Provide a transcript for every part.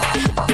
Bye.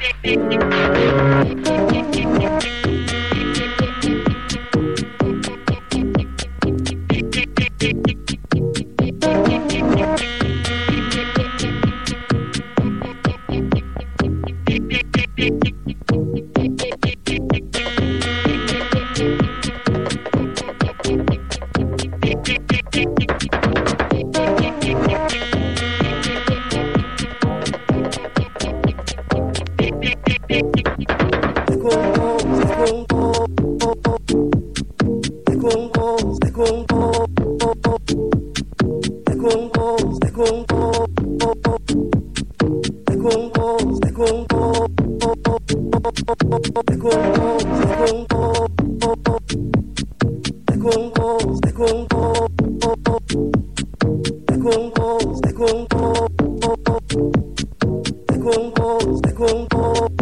Thank you. Congo, the Congo.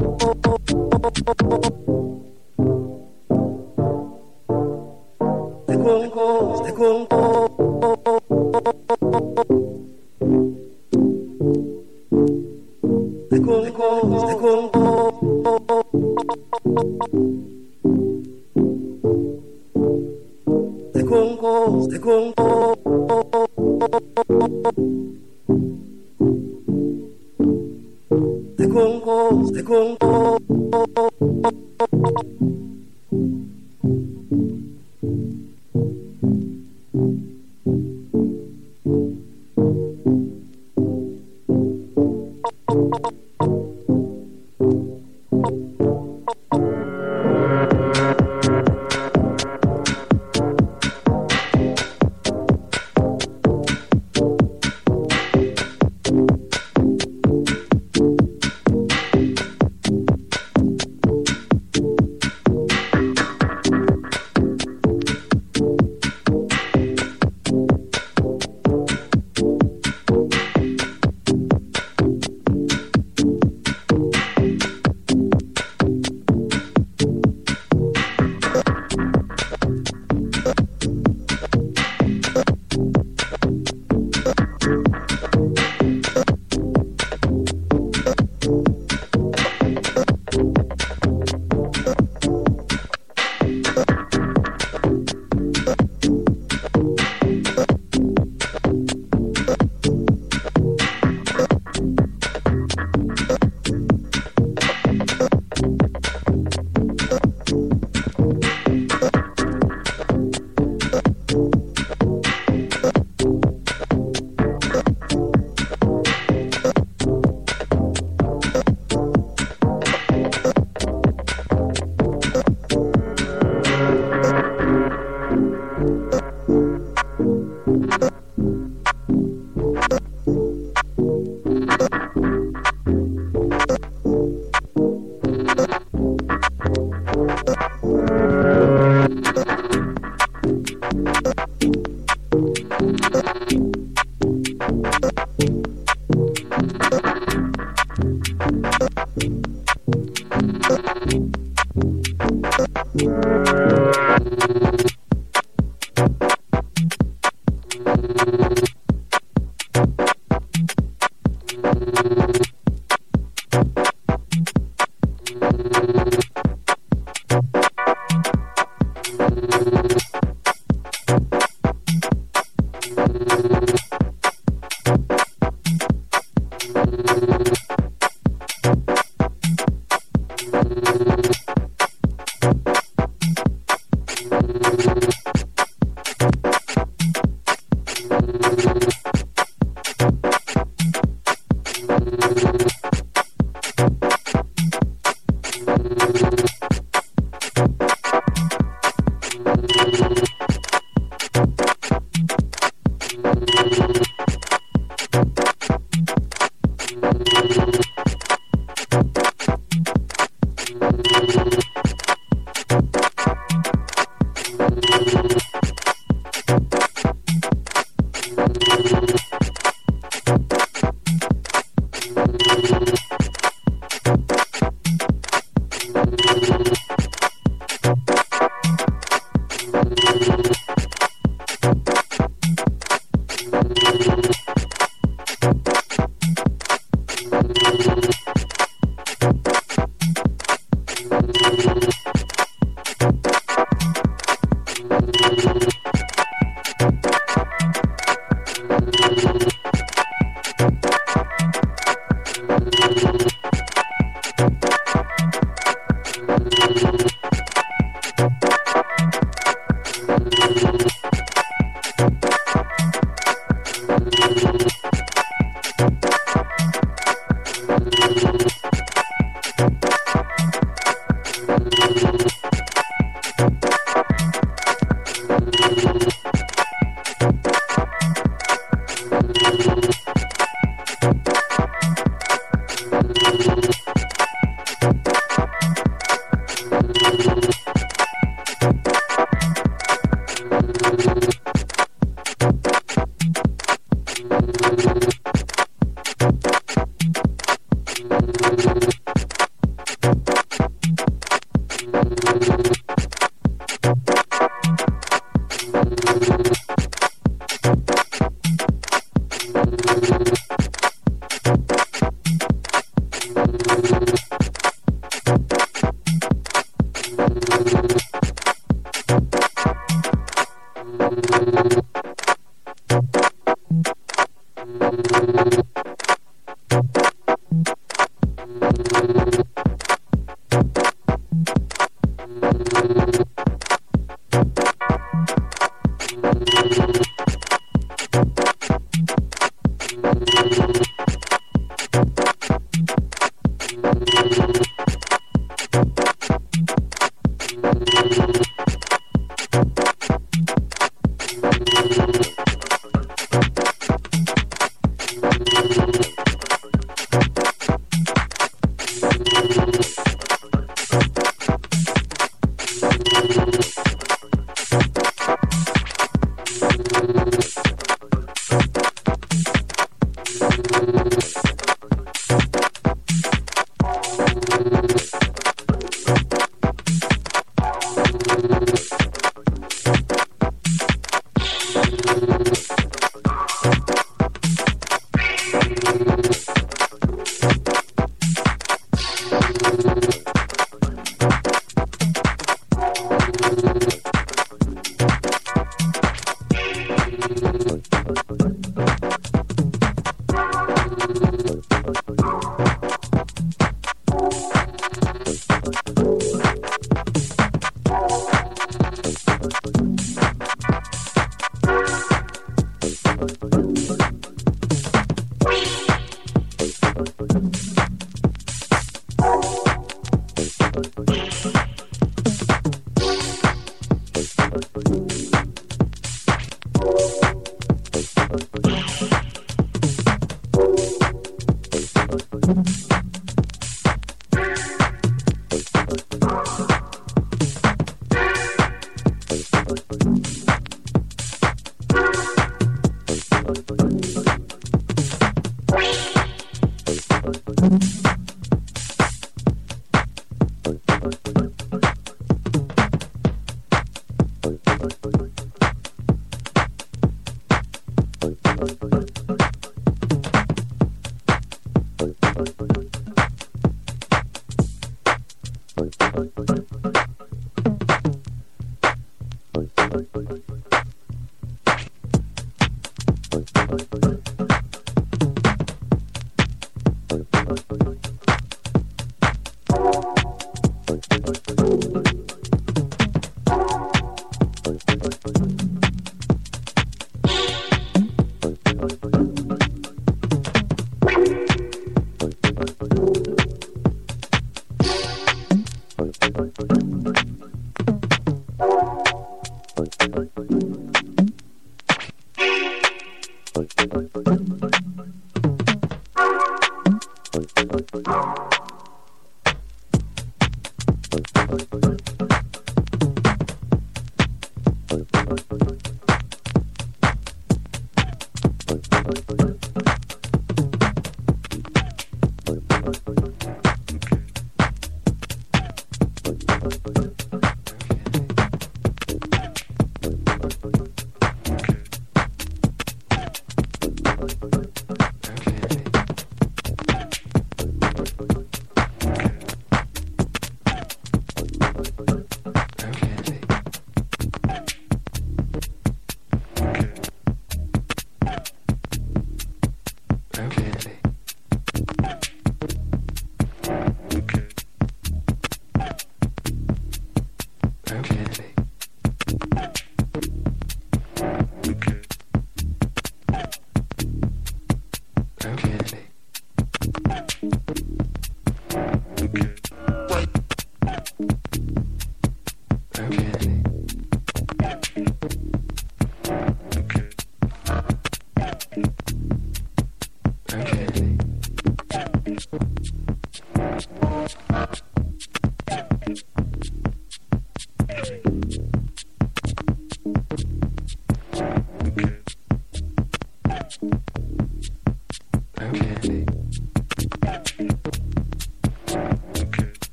Thank you.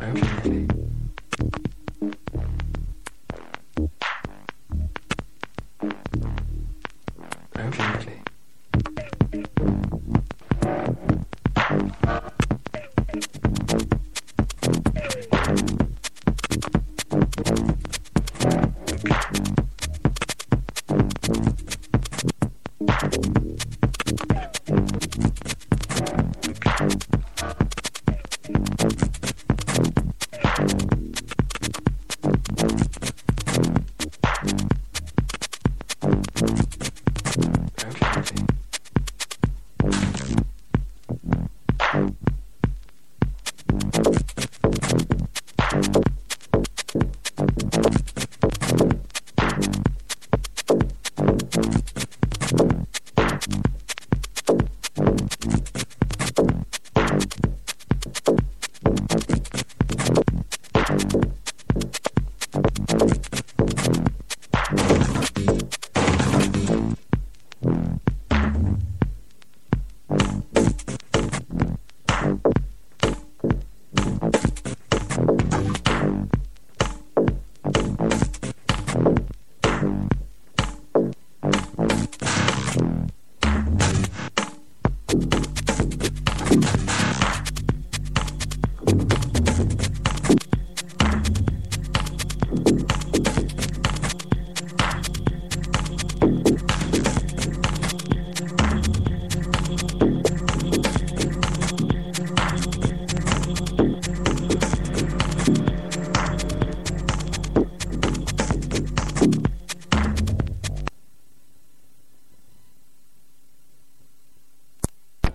Permanently.